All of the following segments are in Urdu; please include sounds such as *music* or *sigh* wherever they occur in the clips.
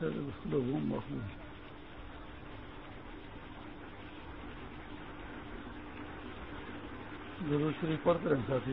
ضرور شریف پڑھتے ہیں ساتھی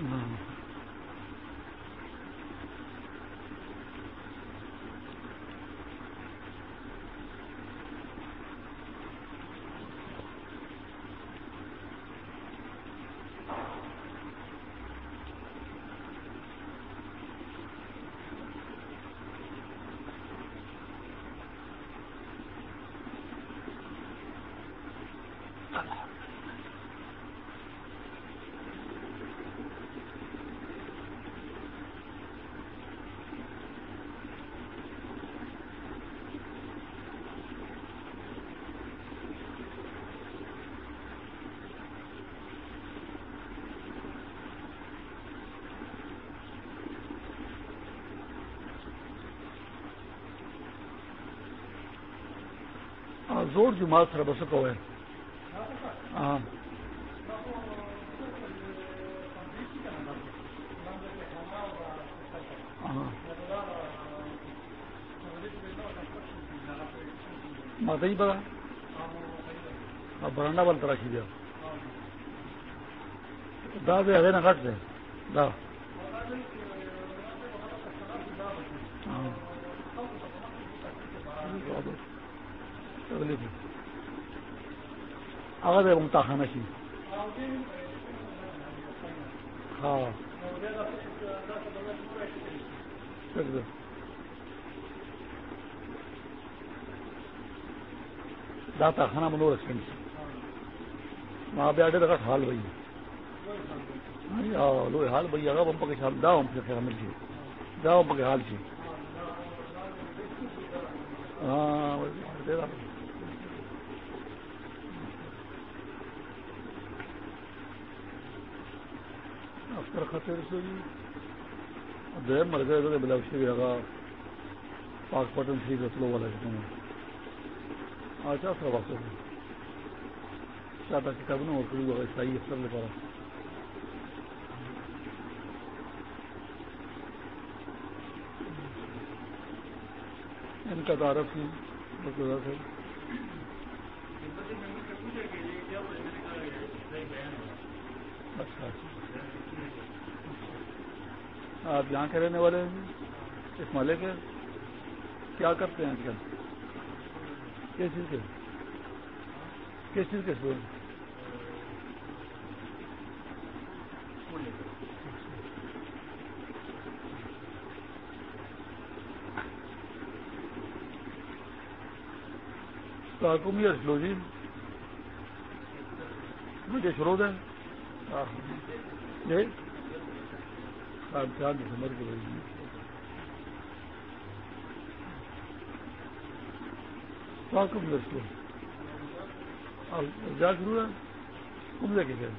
ہاں۔ ہاں زور جماعت سره بس کوی ها ماته بڑا برانډا بل تر شي دا به هغه نه غټ دی دا هغه متاخانه شي ها. دا تاخانه منور سپین شي ما بیا ډېر حال وایي. یعنی، لوی حال وایي. هغه هم پکې شامل دا هم پکې شامل شي. دا حال شي. ها افطر خطر شوی دویم مرګره د بلاو شوی هغه پاک پټن شي د تلو ولا کوم اچھا سره وخت دی شاته کتابونه ورکړي هغه صحیح افطر لپاره ان کا تعارف ہی اچھا اچھا،, اچھا آپ یہاں کے رہنے والے ہیں؟ اس مالے کے؟ کیا کرتے ہیں آج کل کس چیز کے؟ کس چیز کے اسکول؟ حکومی اسلو جی۔ مجھے شروع ہے۔ چار دسمبر کم دس کو جا ضرور ہے۔ کم لے کے گئے۔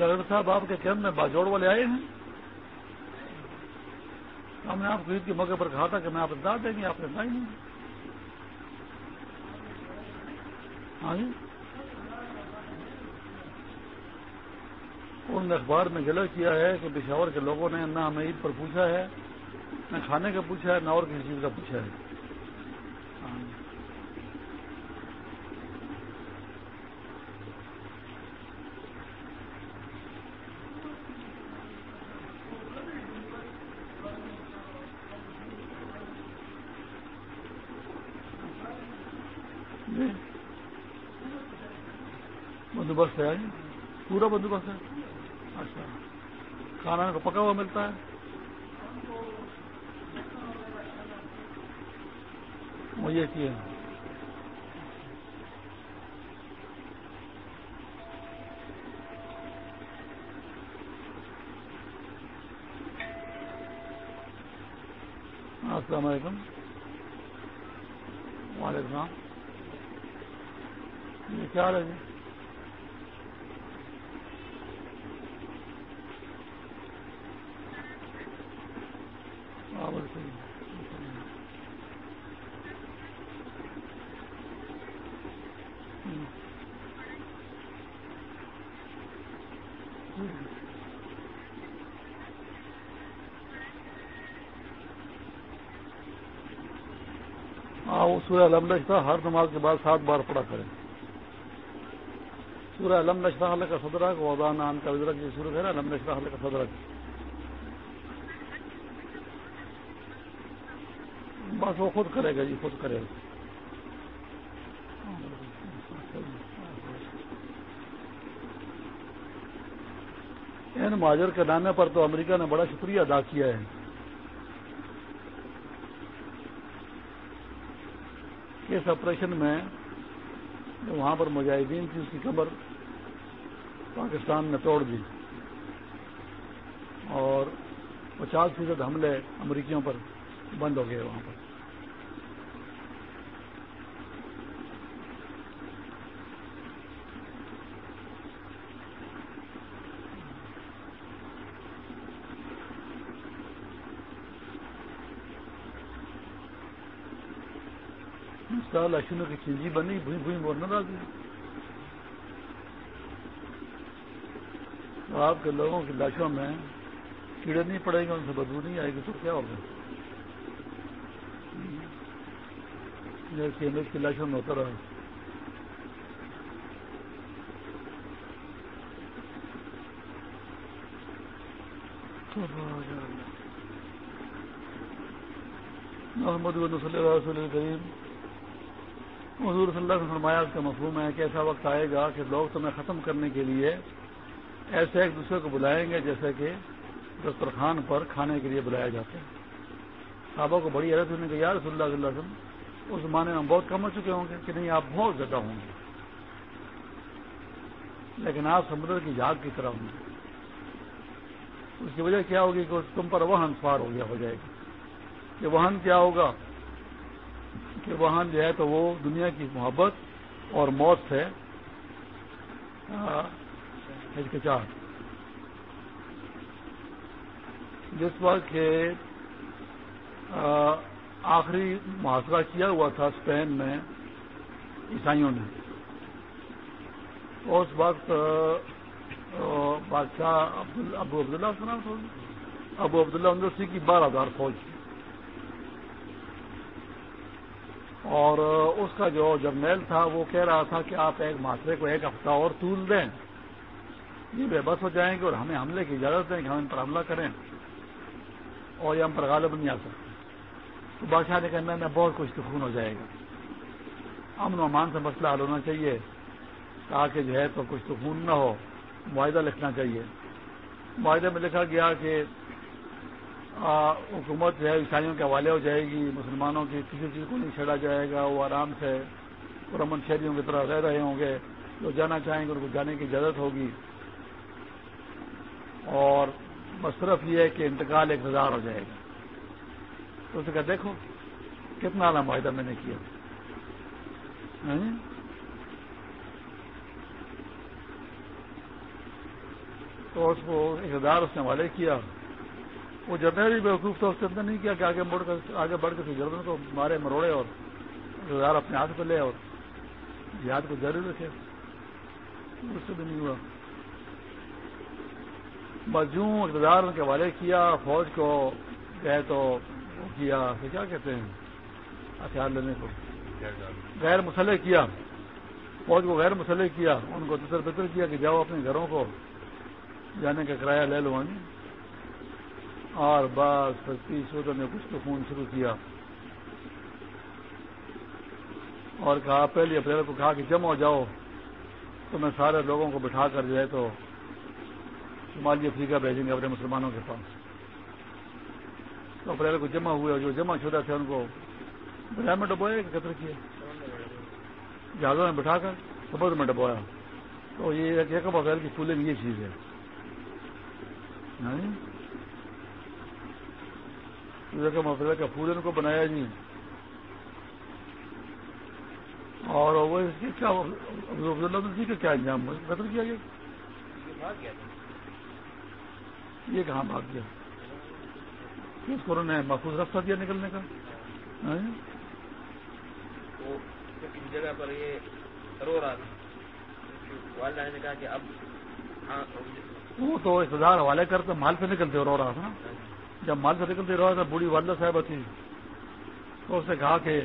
ڈاکٹر صاحب، آپ کے کیمپ میں باجوڑ والے آئے ہیں۔ ہم نے آپ کو عید کے موقع پر کہا تھا کہ میں آپ بتا دیں گے، آپ نے بتائی نہیں۔ ہاں جی۔ انہوں نے اخبار میں گلا کیا ہے کہ پشاور کے لوگوں نے نہ ہمیں عید پر پوچھا ہے، نہ کھانے کا پوچھا ہے، نہ اور کسی چیز کا پوچھا ہے۔ ہاں جی۔ بندوبست ہے جی؟ پورا بندوبست ہے؟ اچھا۔ کھانا کو پکا ہوا ملتا ہے؟ وہ یہ کیا السلام علیکم۔ وعلیکم السلام۔ یہ کیا ہے جی؟ سورہ علم نشتہ ہر نماز کے بعد سات بار پڑا کریں۔ سورہ علم نشتہ حل کا صدرک وزان عام کا وزرک یہ سورت ہے علم نشتہ حل کا صدرک بس وہ خود کرے گا جی خود کرے گا۔ ان مہاجر کے نامے پر تو امریکہ نے بڑا شکریہ ادا کیا ہے۔ اس آپریشن میں جو وہاں پر مجاہدین تھی اس کی قبر پاکستان نے توڑ دی اور پچاس فیصد حملے امریکیوں پر بند ہو گئے وہاں پر۔ لاشنوں کی چیزی بنی بھوئی بھوئی بولنا نہ دی تو آپ کے لوگوں کی لاشوں میں کیڑے نہیں پڑیں گے ان سے بدبو نہیں آئے گی تو کیا ہوگا جیسے کی لاشوں میں ہوتا رہا محمد صلی اللہ علیہ کریم حضور صلی اللہ نے فرمایا، اس کا مفہوم ہے کہ ایسا وقت آئے گا کہ لوگ تمہیں ختم کرنے کے لیے ایسے ایک دوسرے کو بلائیں گے جیسے کہ دسترخوان پر کھانے کے لیے بلایا جاتا ہے۔ صحابہ کو بڑی حیرت ہونے کہ یار رسول اللہ صلی اللہ علیہ وسلم، اس زمانے میں بہت کم ہو چکے ہوں گے کہ نہیں، آپ بہت زیادہ ہوں گے۔ لیکن آپ سمندر کی جھاگ کی طرح ہوں گے۔ اس کی وجہ کیا ہوگی کہ تم پر وہن سوار ہو گیا، ہو جائے گا کہ وہن کیا ہوگا؟ کہ وہاں جو ہے تو وہ دنیا کی محبت اور موت سے ہچکچاہٹ جس وقت کے آخری محاصرہ کیا ہوا تھا اسپین میں عیسائیوں نے۔ اس وقت بادشاہ ابو عبداللہ ابو عبداللہ اندر کی بارہ ہزار فوج تھی اور اس کا جو جرنیل تھا وہ کہہ رہا تھا کہ آپ ایک معاشرے کو ایک ہفتہ اور طول دیں۔ یہ بے بس ہو جائیں گے اور ہمیں حملے کی اجازت دیں کہ ہم ان پر حملہ کریں۔ اور یہ ہم پر غالب نہیں آ سکتے۔ تو بادشاہ نے کہنا میں بہت کچھ سکون ہو جائے گا۔ امن و امان سے مسئلہ حل ہونا چاہیے۔ تاکہ جو ہے تو کچھ سکون نہ ہو۔ معاہدہ لکھنا چاہیے۔ معاہدے میں لکھا گیا کہ حکومت جو ہے، عیسائیوں کے حوالے ہو جائے گی، مسلمانوں کی کسی چیز کو نہیں چھڑا جائے گا، وہ آرام سے پرامن شہریوں کی طرح رہ رہے ہوں گے، جو جانا چاہیں گے، ان کو جانے کی اجازت ہوگی۔ اور مصرف یہ ہے کہ انتقال ایک ہزار ہو جائے گا۔ تو اسے کہا، دیکھو کتنا اعلیٰ معاہدہ میں نے کیا۔ ہاں؟ تو اس کو اقتدار اس نے حوالے کیا۔ وہ جتنے بھی بیوقوف تھا اس کے اندر نہیں کیا کہ آگے بڑھ کر آگے بڑھ کے گردن کو مارے مروڑے اور اقتدار اپنے ہاتھ پہ لے اور یاد کو جاری رکھے۔ اس سے بھی نہیں ہوا۔ بجوں اقتدار کے حوالے کیا، فوج کو گئے تو کیا کیا کہتے ہیں؟ ہتھیار لینے کو۔ غیر مسلح کیا۔ فوج کو غیر مسلح کیا۔ ان کو تسر بتر کیا کہ جاؤ اپنے گھروں کو، جانے کا کرایہ لے لو اور بس تیس روزہ نے کچھ تو خون شروع کیا اور کہا پہلی اپریل کو کہا کہ جمع ہو جاؤ تو میں سارے لوگوں کو بٹھا کر جو ہے تو شمالی افریقہ بھیجیں گے اپنے مسلمانوں کے پاس تو اپریل کو جمع ہوئے اور جو جمع شدہ تھے ان کو بجائے میں ڈبویا کہ قطر کیا جہازوں میں بٹھا کر سمندر میں ڈبویا تو یہ ایک اپریل کی پھولنگ یہ چیز ہے اپریل کا پھول ان کو بنایا جی۔ اور وہ اس کی کیا جی کا کیا انجام قتل کیا گیا؟ یہ کہاں بھاگ گیا؟ اس کو انہوں نے محفوظ راستہ دیا نکلنے کا۔ ہاں جی؟ جگہ پر یہ رو رہا تھا۔ نے کہا کہ اب ہاں، وہ تو اقتدار حوالے کر کے مال سے نکلتے رو رہا تھا نا۔ جب مال سے نکلتے رہا تھا بوڑھی والدہ صاحبہ تھی تو اس نے کہا کہ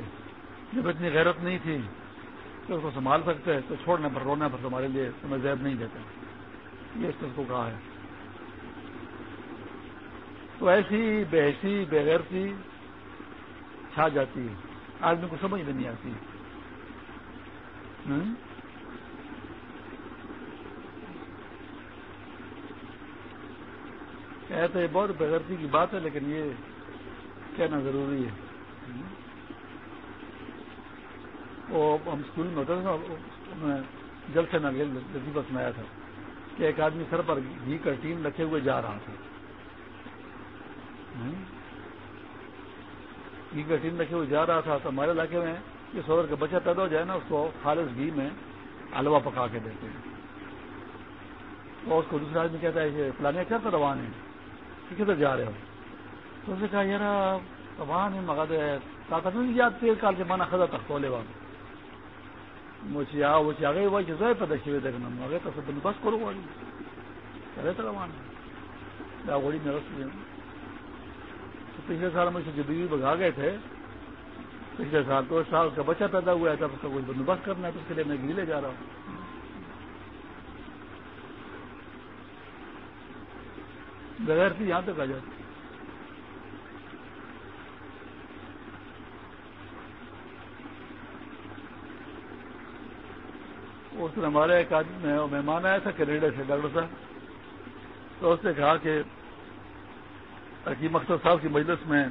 جب اتنی غیرت نہیں تھی کہ اس کو سنبھال سکتے تو چھوڑنے پر رونے پر تمہارے لیے، تمہیں زیب نہیں دیتے۔ یہ اس کو کہا ہے۔ تو ایسی بحثی، بغیرتی چھا جاتی ہے۔ آدمی کو سمجھ میں نہیں آتی۔ تو یہ بہت بغیرتی کی بات ہے، لیکن یہ کہنا ضروری ہے۔ وہ ہم اسکول میں ہوتا تھا جل سے لذیذ سنایا تھا کہ ایک آدمی سر پر گھی کا ٹیم رکھے ہوئے جا رہا تھا۔ گھی کا ٹیم رکھے ہوئے جا رہا تھا تو ہمارے علاقے میں یہ سوگر کا بچہ پیدا ہو جائے نا، اس کو خالص گھی میں حلوا پکا کے دیتے ہیں۔ تو اس کو دوسرا آدمی کہتا ہے کہ فلانے کیا اچھا تو روان ہے کدھر جا رہے ہو؟ تو اس نے کہا یار روان ہے مگر طاقت نہیں یاد تیل کال کے مانا خزا تک کولے والا۔ مجھے آ، وہ چاہے، وہ چیز پیدا شیوے دیکھنا۔ مگر تو سب بس کرو والی کرے تو روان ہے وہی میرا پچھلے سال مجھ سے جو بگا گئے تھے۔ پچھلے سال تو سال کا بچہ پیدا ہوا ہے، تب اس کا کچھ بندوبست کرنا ہے، تو اس کے لیے میں گیلے جا رہا ہوں۔ بغیر تھی، یہاں تک آ جاتی۔ اس نے ہمارے ایک آدمی مہمان آیا تھا کینیڈا سے، ڈاکٹر صاحب۔ تو اس نے کہا کہ حکیم اختر صاحب کی مجلس میں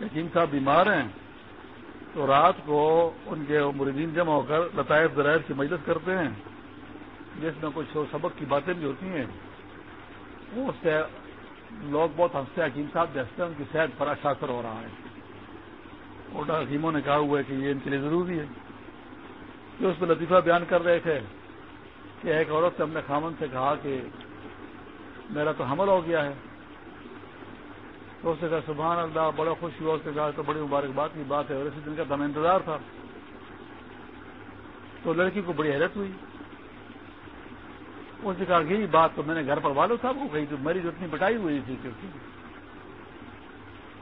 حکیم صاحب بیمار ہیں، تو رات کو ان کے مریدین جمع ہو کر لطائف ذرائع کی مجلس کرتے ہیں، جس میں کچھ سبق کی باتیں بھی ہوتی ہیں۔ اس سے لوگ بہت ہنستے حکیم صاحب دیکھتے ہیں ان کی صحت پر اشاثر ہو رہا ہے۔ اور حکیموں نے کہا ہوا ہے کہ یہ ان کے لیے ضروری ہے۔ کہ اس میں لطیفہ بیان کر رہے تھے کہ ایک عورت سے ہم نے خامن سے کہا کہ میرا تو حمل ہو گیا ہے۔ تو اس نے کہا، سبحان اللہ، بڑا خوش ہوا، اس نے کہا، تو بڑی مبارکباد کی بات ہے۔ اور اسی دن کا ہمیں انتظار تھا۔ تو لڑکی کو بڑی حیرت ہوئی۔ اس نے کہا یہی بات تو میں نے گھر پر والو صاحب کو کہی تو میری جو اتنی بٹائی ہوئی تھی کیونکہ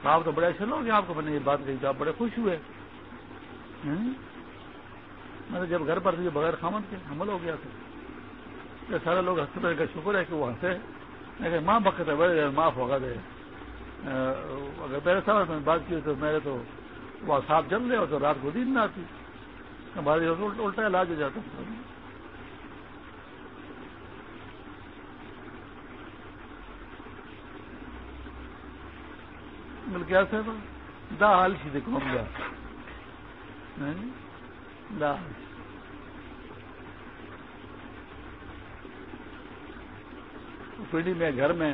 آپ تو بڑے اچھے لوگ ہیں، آپ کو میں نے یہ بات کہی تو آپ بڑے خوش ہوئے۔ میں نے جب گھر پر تھی بغیر خامن کے حمل ہو گیا تھا۔ سارے لوگ ہنستے کا شکر ہے کہ وہ ہنسے۔ لیکن ماں بخت ہے، بڑے معاف ہوگا دے۔ اگر میرے ساتھ میں بات کی تو میرے تو وہ صاف جم رہے تو رات کو دین نہ آتی۔ ہمارے الٹا علاج ہو جاتا مل کیا سر دا حال سی دیکھو۔ ہم گیا۔ دا پیڑھی میں گھر میں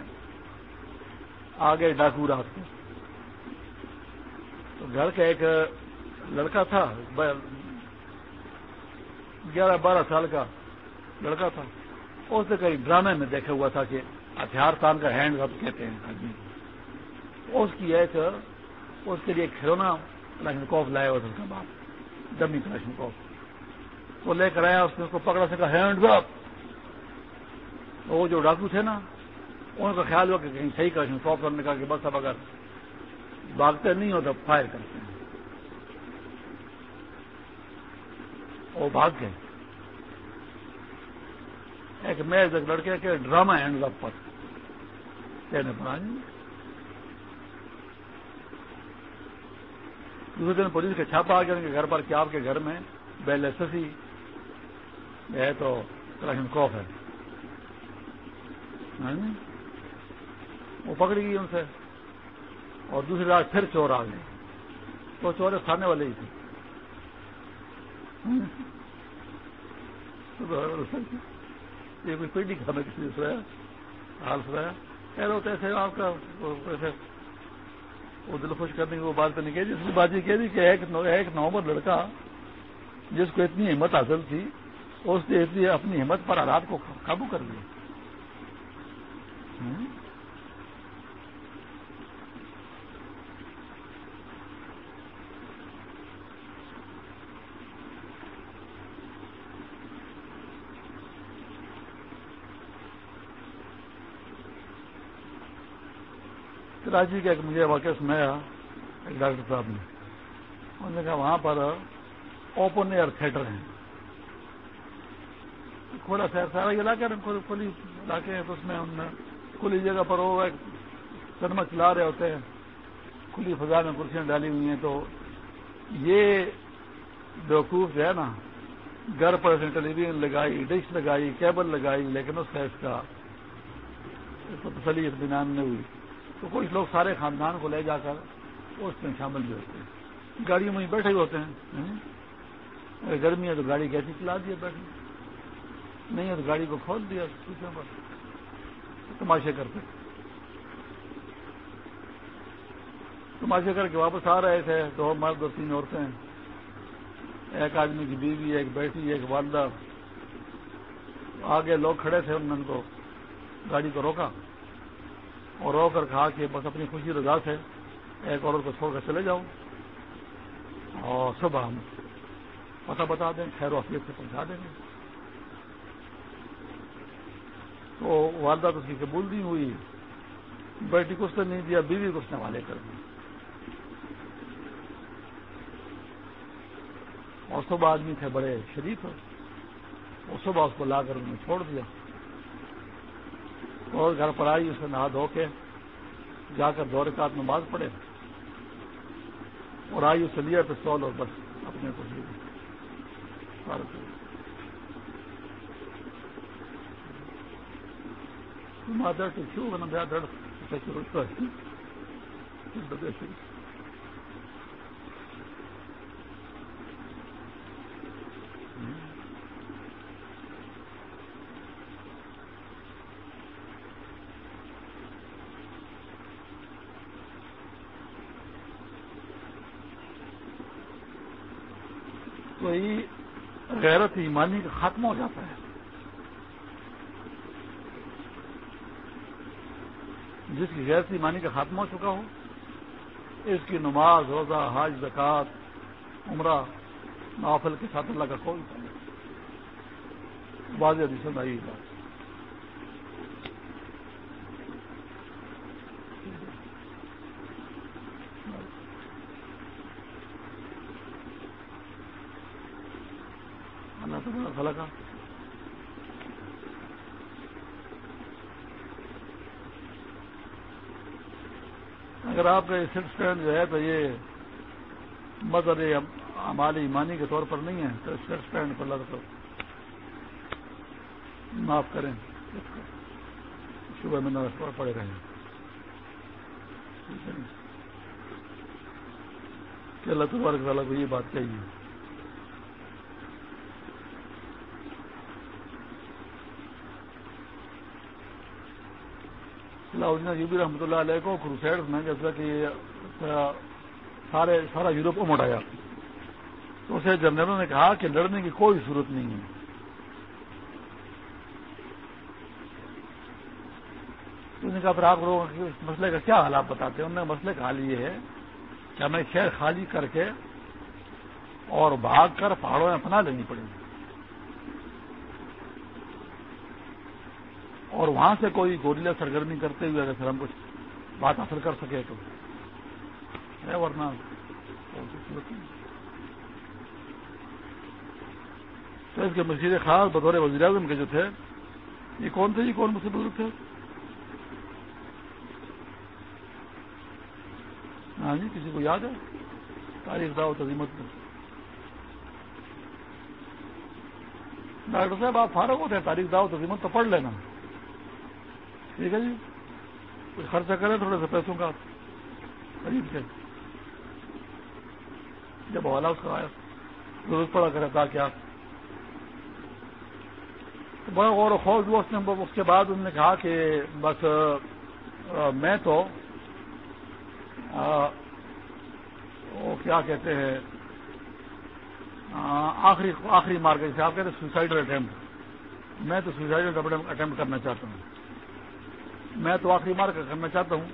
آ گئے ڈاکو رات کو۔ تو گھر کا ایک لڑکا تھا گیارہ بارہ سال کا لڑکا تھا۔ اس نے کئی ڈرامے میں دیکھا ہوا تھا کہ ہتھیار تان کا ہینڈ رب کہتے ہیں آدمی۔ اس کی ایک اس کے لیے کھلونا کلاشن کوف لایا ہوا تھا اس کا باپ ڈمی کلاشن کوف وہ لے کر آیا، اس نے اس کو پکڑا سکا ہینڈ رب وہ جو ڈاکو تھے نا، ان کا خیال ہوا کہ کہیں صحیح کلاشن کوف کرنے کا کہ بس اب اگر بھاگتے نہیں ہو تو فائر کرتے ہیں۔ وہ بھاگ گئے۔ ایک میز، ایک لڑکے کے ڈرامہ ہینڈ لگ پر۔ کہنے پر دوسرے دن پولیس کے چھاپا آ گیا ان کے گھر پر کیا آپ کے گھر میں بیل ایس ہے تو کراشن کوف ہے۔ ہاں؟ وہ پکڑی گئی ان سے۔ اور دوسری رات پھر چور آ گئے تو چور کھانے والے ہی تھے۔ ہاں؟ یہ کوئی پیٹی کھانا کسی نے سویا حال سنایا کہہ رہے ہوتے ایسے آپ کا ویسے وہ دل خوش کرنے کی وہ بات تو نہیں جس کی بات یہ کہہ دی کہ ایک نومبر لڑکا جس کو اتنی ہمت حاصل تھی، اس نے اتنی اپنی ہمت پر آلات کو قابو کر لیا۔ کراچی کا ایک مجھے واقعہ سنایا ایک ڈاکٹر صاحب نے۔ انہوں نے کہا وہاں پر اوپن ایئر تھیٹر ہیں۔ کھولا سیر سارا علاقہ کھلی علاقے ہیں، تو اس میں کھلی جگہ پر وہ ایک سنما چلا رہے ہوتے ہیں۔ کھلی فضا میں کرسیاں ڈالی ہوئی ہیں۔ تو یہ بیوقوف جو ہے نا، گھر پر ٹیلی ویژن لگائی، ڈش لگائی، کیبل لگائی، لیکن اس کا اس کا تسلی اطمینان نہیں ہوئی۔ تو کچھ لوگ سارے خاندان کو لے جا کر اس میں شامل بھی ہوتے ہیں۔ گاڑیوں میں بیٹھے ہی ہوتے ہیں۔ اگر گرمی ہے تو گاڑی کیسی چلا دیا بیٹھے نہیں ہے تو گاڑی کو کھول دیا پیچھے پر تماشے کرتے۔ تماشے کر کے واپس آ رہے تھے دو مرد اور تین عورتیں ایک آدمی کی بیوی، ایک بیٹی، ایک والدہ۔ آگے لوگ کھڑے تھے انہوں نے ان کو گاڑی کو روکا۔ اور رو کر کہا کہ بس اپنی خوشی رضا سے ایک عورت کو چھوڑ کر چلے جاؤ۔ اور صبح ہم پتہ بتا دیں، خیر و حفیظ سے پہنچا دیں گے۔ تو والدہ تو اس کی قبول نہیں ہوئی، بیٹی کو اس نے نہیں دیا، بیوی کو اس نے والے کر دی اور صبح آدمی تھے، بڑے شریف۔ اور صبح اس کو لا کر انہوں نے چھوڑ دیا۔ اور گھر پر آئی اسے نہا دھو کے جا کر دو رکعت نماز پڑے اور آئی، اسے لیا پستول اور بس اپنے کو درد کیوں؟ بنا گیا درد غیرت ایمانی کا خاتمہ ہو جاتا ہے۔ جس کی غیرت ایمانی کا خاتمہ ہو چکا ہو، اس کی نماز، روزہ حاج زکات عمرہ نافل کے ساتھ اللہ کا کوئی واضح حدیث آئی بات۔ ہاں، کا اگر آپ کا یہ سٹ اسٹینڈ جو ہے تو یہ مدر ہماری ایمانی کے طور پر نہیں ہے، تو سٹ اسٹینڈ پر لگ کر معاف کریں۔ صبح میں نہ پڑے رہے کہ اللہ تبارک تعالیٰ کو یہ بات چاہیے علاؤدین یوبی رحمۃ اللہ علیہ کو کروسیڈ میں جیسا کہ سارے سارا یورپ امٹ آیا۔ تو اسے جنرلوں نے کہا کہ لڑنے کی کوئی صورت نہیں ہے۔ تو نے کہا پھر آپ لوگ کے مسئلے کا کیا حالات بتاتے ہیں؟ انہوں نے مسئلے کا حال یہ ہے کہ ہمیں شہر خالی کر کے اور بھاگ کر پہاڑوں میں اپنا لینی پڑے گی۔ اور وہاں سے کوئی گوریلا سرگرمی کرتے ہوئے اگر ہم کچھ بات حاصل کر سکے تو۔ ہے ورنہ تو اس کے مشیر خاص بطور وزیر اعظم کے جو تھے، یہ کون تھے؟ یہ کون مجھ سے بزرگ تھے؟ ہاں جی کسی کو یاد ہے؟ تاریخ داؤ تزیمت میں ڈاکٹر صاحب، آپ فارغ ہوتے ہیں، تاریخ داؤ تزیمت تو پڑھ لینا۔ ٹھیک ہے جی؟ کچھ خرچہ کریں تھوڑے سے پیسوں کا؟ خرید کے جب حوالہ اس کا آیا ضرورت پڑا کرے تھا کیا۔ بڑا غور و خوف ہوا اس نے۔ اس کے بعد انہوں نے کہا کہ بس میں تو وہ کیا کہتے ہیں آخری آخری مار جیسے آپ کہتے ہیں سوسائڈل اٹمپٹ میں تو سوسائڈل اٹمپٹ کرنا چاہتا ہوں۔ میں تو آخری مار کرنا چاہتا ہوں۔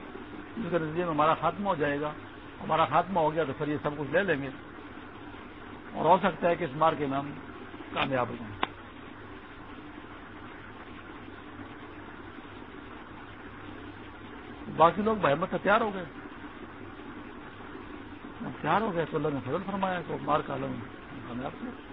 جس کے نتیجے میں ہمارا خاتمہ ہو جائے گا۔ ہمارا خاتمہ ہو گیا تو پھر یہ سب کچھ لے لیں گے۔ اور ہو سکتا ہے کہ اس مار کے نام کامیاب ہو جائیں۔ باقی لوگ بہمت ہتھیار ہو گئے۔ ہتھیار ہو گئے تو اللہ نے فضل فرمایا تو مار کا عالم کامیاب کیا۔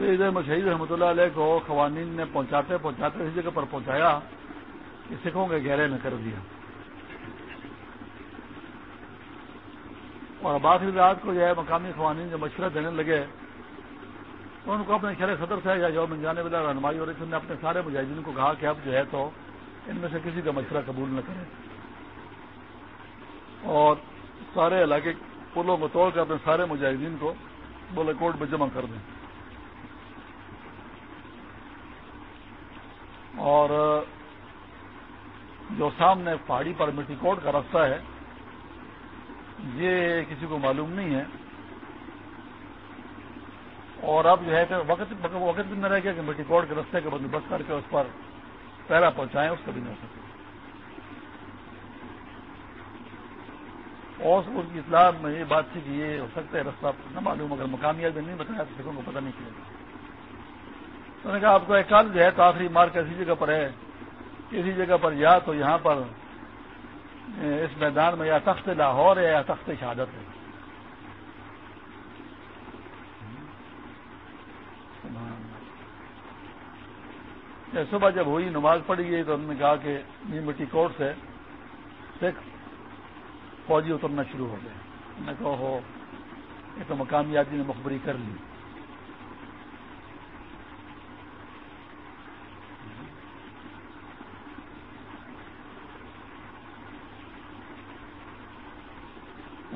شہید رحمۃ اللہ علیہ کو قوانین نے پہنچاتے پہنچاتے اسی جگہ پر پہنچایا کہ سکھوں کے گہرے میں کر دیا۔ اور آخری رات کو جو ہے مقامی قوانین جو مشورہ دینے لگے تو ان کو اپنے خیر صدر سے یا جو جانے والا رہنمائی اور اس نے اپنے سارے مجاہدین کو کہا کہ اب جو ہے تو ان میں سے کسی کا مشورہ قبول نہ کرے اور سارے علاقے پلوں کو توڑ کر اپنے سارے مجاہدین کو بولے کوٹ میں جمع کر دیں۔ اور جو سامنے پہاڑی پر مٹی کوٹ کا راستہ ہے، یہ کسی کو معلوم نہیں ہے۔ اور اب جو ہے کہ وقت وقت بھی نہ رہ گیا کہ مٹی کوڑ کے رستے کا بندوبست کر کے اس پر پیرا پہنچائیں، اس کا بھی نہ ہو سکے۔ اور اس کی اطلاع میں یہ بات تھی کہ یہ ہو سکتا ہے، رستہ نہ معلوم اگر مقامی آدمی نہیں بتایا، تو سکھوں کو پتہ نہیں چلے گا۔ تو نے کہا آپ کو ایک کال جو ہے تو آخری مار کسی جگہ پر ہے۔ کسی جگہ پر یا تو یہاں پر، اس میدان میں یا تخت لاہور ہے یا تخت شہادت ہے۔ صبح جب ہوئی، نماز پڑھی گئی تو انہوں نے کہا کہ نی مٹی کوٹ سے سکھ فوجی اترنا شروع ہو گئے۔ میں کہا ہو یہ تو مقامی آدمی نے مخبری کر لی۔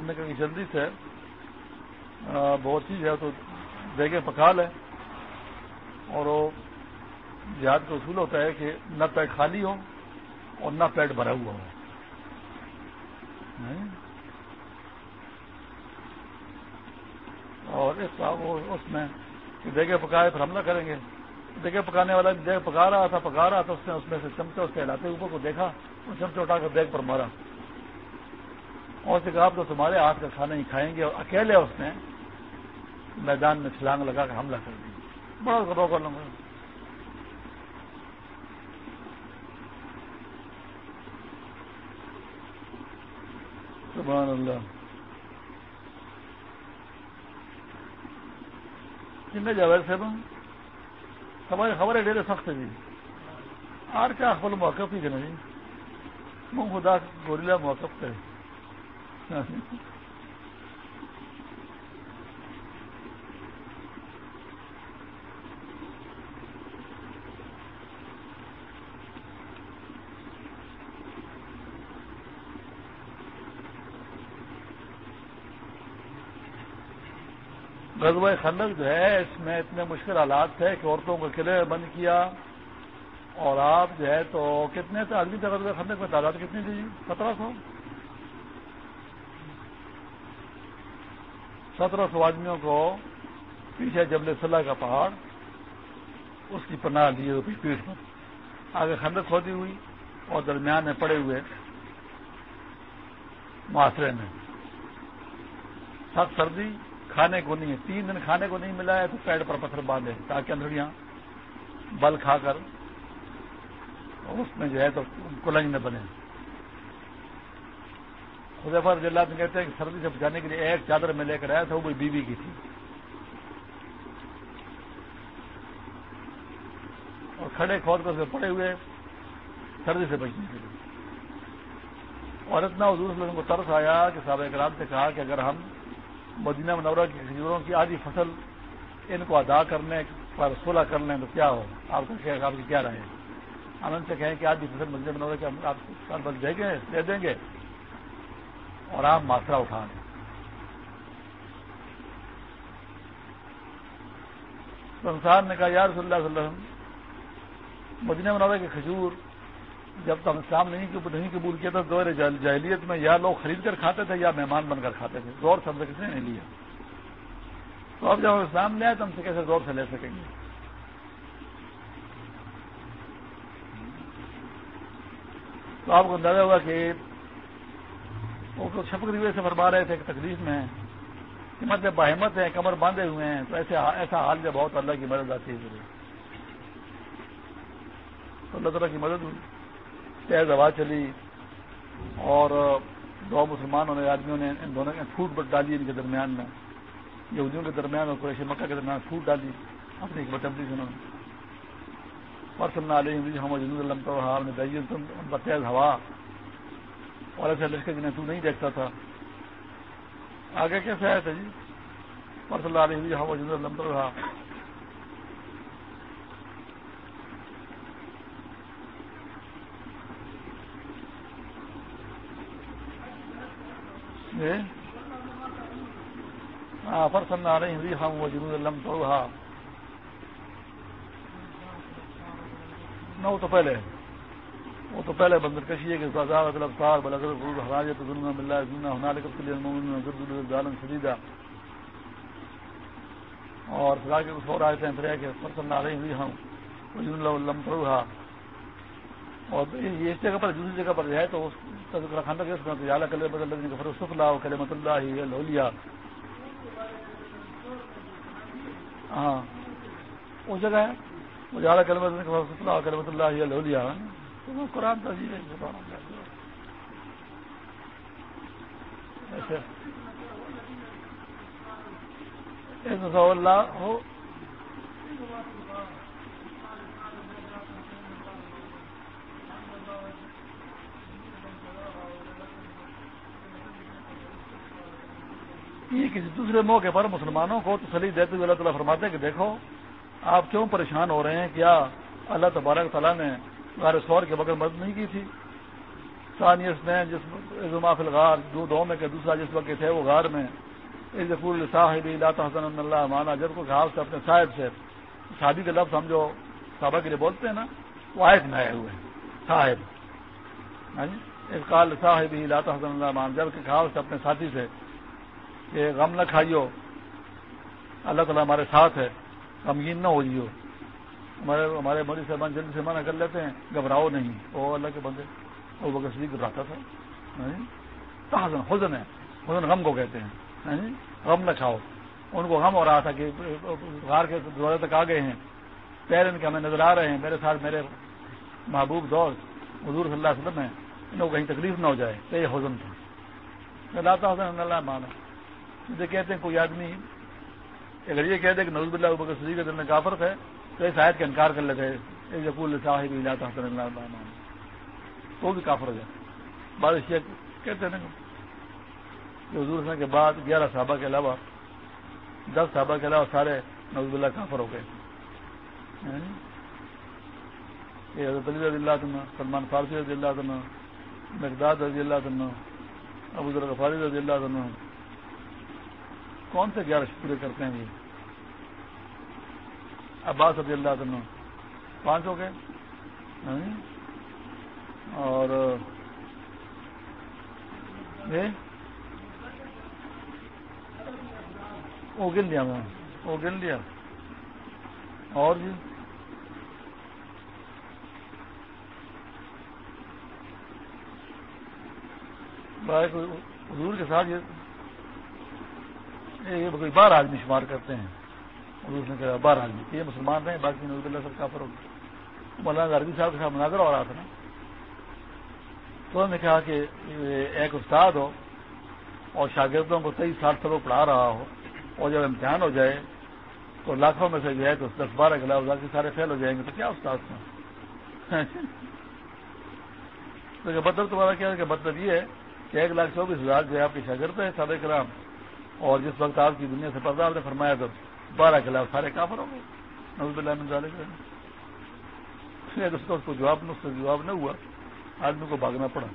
نے کہا کہ جلدی سے بہت چیز ہے، تو دیکھے پکا لیں اور وہ جہاد کا اصول ہوتا ہے کہ نہ پیٹ خالی ہو اور نہ پیٹ بھرا ہوا ہو۔ اور اس میں دیکھے پکائے، پھر حملہ کریں گے۔ دیکھے پکانے والا دیکھ پکا رہا تھا، پکا رہا تھا، اس نے اس میں سے چمچہ اس کے ہلاتے اوپر کو دیکھا اور چمچہ اٹھا کر دیکھ پر مارا۔ اور سے کہا، آپ تو تمہارے ہاتھ کا کھانا ہی کھائیں گے اور اکیلے اس نے میدان میں چھلانگ لگا کر حملہ کر دیا۔ بڑا روکا لوں گا سبحان اللہ۔ کن جاوید صاحب ہماری خبر ہے ڈیرے سخت ہے جی آر کیا خبر موقف ہی کرنا جی منہ خدا گوریلا موقف کرے غزوہ خندق جو ہے، اس میں اتنے مشکل حالات تھے کہ عورتوں کو قلعے بند کیا۔ اور آپ جو ہے تو کتنے تھے؟ آدمی تھے غزوہ خندق میں تعداد کتنی تھی؟ سترہ سو۔ سترہ سو آدمیوں کو پیچھے جبل صلاح کا پہاڑ، اس کی پناہ لیے پیٹ پر۔ آگے خندق کھودی ہوئی اور درمیان میں پڑے ہوئے معاشرے میں۔ سخت سردی، کھانے کو نہیں ہے تین دن کھانے کو نہیں ملا ہے تو پیڑ پر پتھر باندھے تاکہ اندڑیاں بل کھا کر اس میں جو ہے تو کلنگ میں بنے۔ خدیفر جلد میں کہتے ہیں کہ سردی سے بچانے کے لیے ایک چادر میں لے کر آیا تھا، وہ بیوی کی تھی۔ اور کھڑے کھود کر پڑے ہوئے سردی سے بچنے کے لیے۔ اور اتنا حضور صلی اللہ علیہ وسلم کو ترس آیا کہ صاحب اکرام سے کہا کہ اگر ہم مدینہ منورہ کی کھجوروں کی آدھی فصل ان کو ادا کرنے پر صلح کر لیں تو کیا ہو آپ کا آپ کی کیا رہے ہم ان سے کہیں کہ آدھی فصل مدینہ منورہ کی آپ بس دیں گے دے دیں گے۔ اور آپ ماترا اٹھا لیں انسان نے کہا یار صلی اللہ علیہ وسلم، مدینہ منورہ کے کھجور جب تک اسلام نہیں نہیں قبول کیا تھا دور جاہلیت میں یا لوگ خرید کر کھاتے تھے یا مہمان بن کر کھاتے تھے۔ زور سے ہم سے کسی نے نہیں لیا۔ تو اب جب اسلام لے آئے تو ہم سے کیسے زور سے لے سکیں گے؟ تو آپ کو اندازہ ہوا کہ وہ چھپک ریوے سے فرما رہے تھے کہ تکلیف میں۔ ہمت باہمت ہیں، کمر باندھے ہوئے ہیں، تو ایسے ایسا حال جب بہت اللہ کی مدد آتی ہے تو اللہ تعالیٰ کی مدد ہوئی۔ تیز ہوا چلی اور دو مسلمانوں نے، آدمیوں نے ان دونوں پھوٹ بٹ ڈالی ان کے درمیان میں۔ یہودیوں کے درمیان اور قریش مکہ کے درمیان پھوٹ ڈالی۔ اپنی ایک بٹمتی سنوں پرسن علی ہم جنوب اللہ نے ان تیز ہوا۔ اور ایسے لشکر جنہیں تو نہیں دیکھتا تھا۔ آگے کیسے آیا تھا جی؟ پرسن علی ہم جنوب اللہ ہاں فرسن آ رہی ہم وہ جنوب ہاں، اللہ تو نہ وہ تو پہلے۔ وہ تو پہلے بندر کشی ہے کہ بازار اطلاف سار بلغر غرور حراجت ظلم باللہ ظلم ہنالک کے لیے المؤمنون ضرب الظالم شدیدہ اور خدا کے کچھ اور آئے تھے پھر کہ فرسن آ رہی ہوئی ہم وہ جن اللہ تو اور اس جگہ پر دوسری جگہ پر ہے تو اس خاندہ کے اعلیٰ کلر بدل لگنے کا فرق اللہ کلے مت اللہ ہی لولیا ہاں اس جگہ ہے۔ وہ اعلیٰ کلر بدلنے کا فرق اللہ کلے مت اللہ ہی قرآن تجیب ہے ایسے اللہ اچھا۔ ہو۔ یہ کسی دوسرے موقع پر مسلمانوں کو تسلی دیتے ہوئے اللہ تعالیٰ فرماتے ہیں کہ دیکھو، آپ کیوں پریشان ہو رہے ہیں؟ کیا اللہ تبارک تعالیٰ نے سور کے بغیر مدد نہیں کی تھی۔ ثانیس نے جس فل غار دو دو میں کہ دوسرا جس وقت تھے وہ غار میں۔ صاحب حسن اللہ مانا جب کو کہا سے اپنے صاحب سے شادی کے لفظ ہم جو صحابہ کے لیے بولتے ہیں نا، وہ آئے میں آئے ہوئے صاحب۔ ہاں جی؟ اس صاحب ہی لاتا حسن اللہ مان جبکہ کہا سے اپنے ساتھی سے کہ غم نہ کھائیو، اللہ تعالیٰ ہمارے ساتھ ہے، غمگین نہ ہو جیو ہمارے ہمارے مودی صاحبان جلدی سے منع کر لیتے ہیں، گھبراؤ نہیں۔ وہ اللہ کے بندے وہ بکر صدیق گھبراتا تھا۔ حسن حزن ہے۔ حزن غم کو کہتے ہیں۔ غم نہ کھاؤ۔ ان کو غم ہو رہا تھا کہ غار کے دورے تک آ گئے ہیں۔ پیر ان کے ہمیں نظر آ رہے ہیں۔ میرے ساتھ میرے محبوب دوست، حضور صلی اللہ علیہ وسلم ہیں۔ ان کو کہیں تکلیف نہ ہو جائے۔ تو یہ حزن تھا اللہ حسن اللہ مانا جسے کہتے ہیں، کوئی آدمی اگر یہ کہتے کہ نوز اللہ بکر صدیق کے دل میں کافرت ہے تو اس آیت کا انکار کر لیتے یقول صاحب اللہ حسن اللہ تو بھی کافر ہو جائے۔ بارش کہتے ہیں کہ حضور کے بعد گیارہ صحابہ کے علاوہ، دس صحابہ کے علاوہ سارے نوز اللہ کافر ہو گئے۔ ہاں؟ یہ حضرت علی رضی اللہ عنہ، سلمان فارسی رضی اللہ عنہ، مقداد رضی اللہ عنہ، ابو ذرغفاری رضی اللہ عنہ۔ کون سے گیارہ پورے کرتے ہیں یہ؟ عباس رضی اللہ عنہ. پانچ ہو گئے؟ اور وہ گن لیا میں. وہ گن لیا. اور جی؟ حضور کے ساتھ یہ کوئی بار آدمی شمار کرتے ہیں. حضور نے کہا بار آدمی یہ مسلمان رہے باقی نوز اللہ سب کافر ہو مولانا عربی صاحب کے ساتھ مناظر ہو رہا تھا نا۔ تو انہوں نے کہا کہ ایک استاد ہو اور شاگردوں کو تیئیس سال سے وہ پڑھا رہا ہو اور جب امتحان ہو جائے تو لاکھوں میں سے جو ہے تو دس بارہ کے کے سارے فیل ہو جائیں گے۔ تو کیا استاد *laughs* تو مطلب تمہارا کیا ہے؟ کہ مطلب یہ ہے کہ ایک لاکھ چوبیس ہزار جو ہے آپ کے شاگرد ہیں سادہ کلام۔ اور جس وقت آپ کی دنیا سے پردہ آپ نے فرمایا تو بارہ خلاف سارے کافر ہوں گے۔ نوز اللہ میں اس کا اس کو جواب اس کا جواب نہ ہوا۔ آدمی کو بھاگنا پڑا۔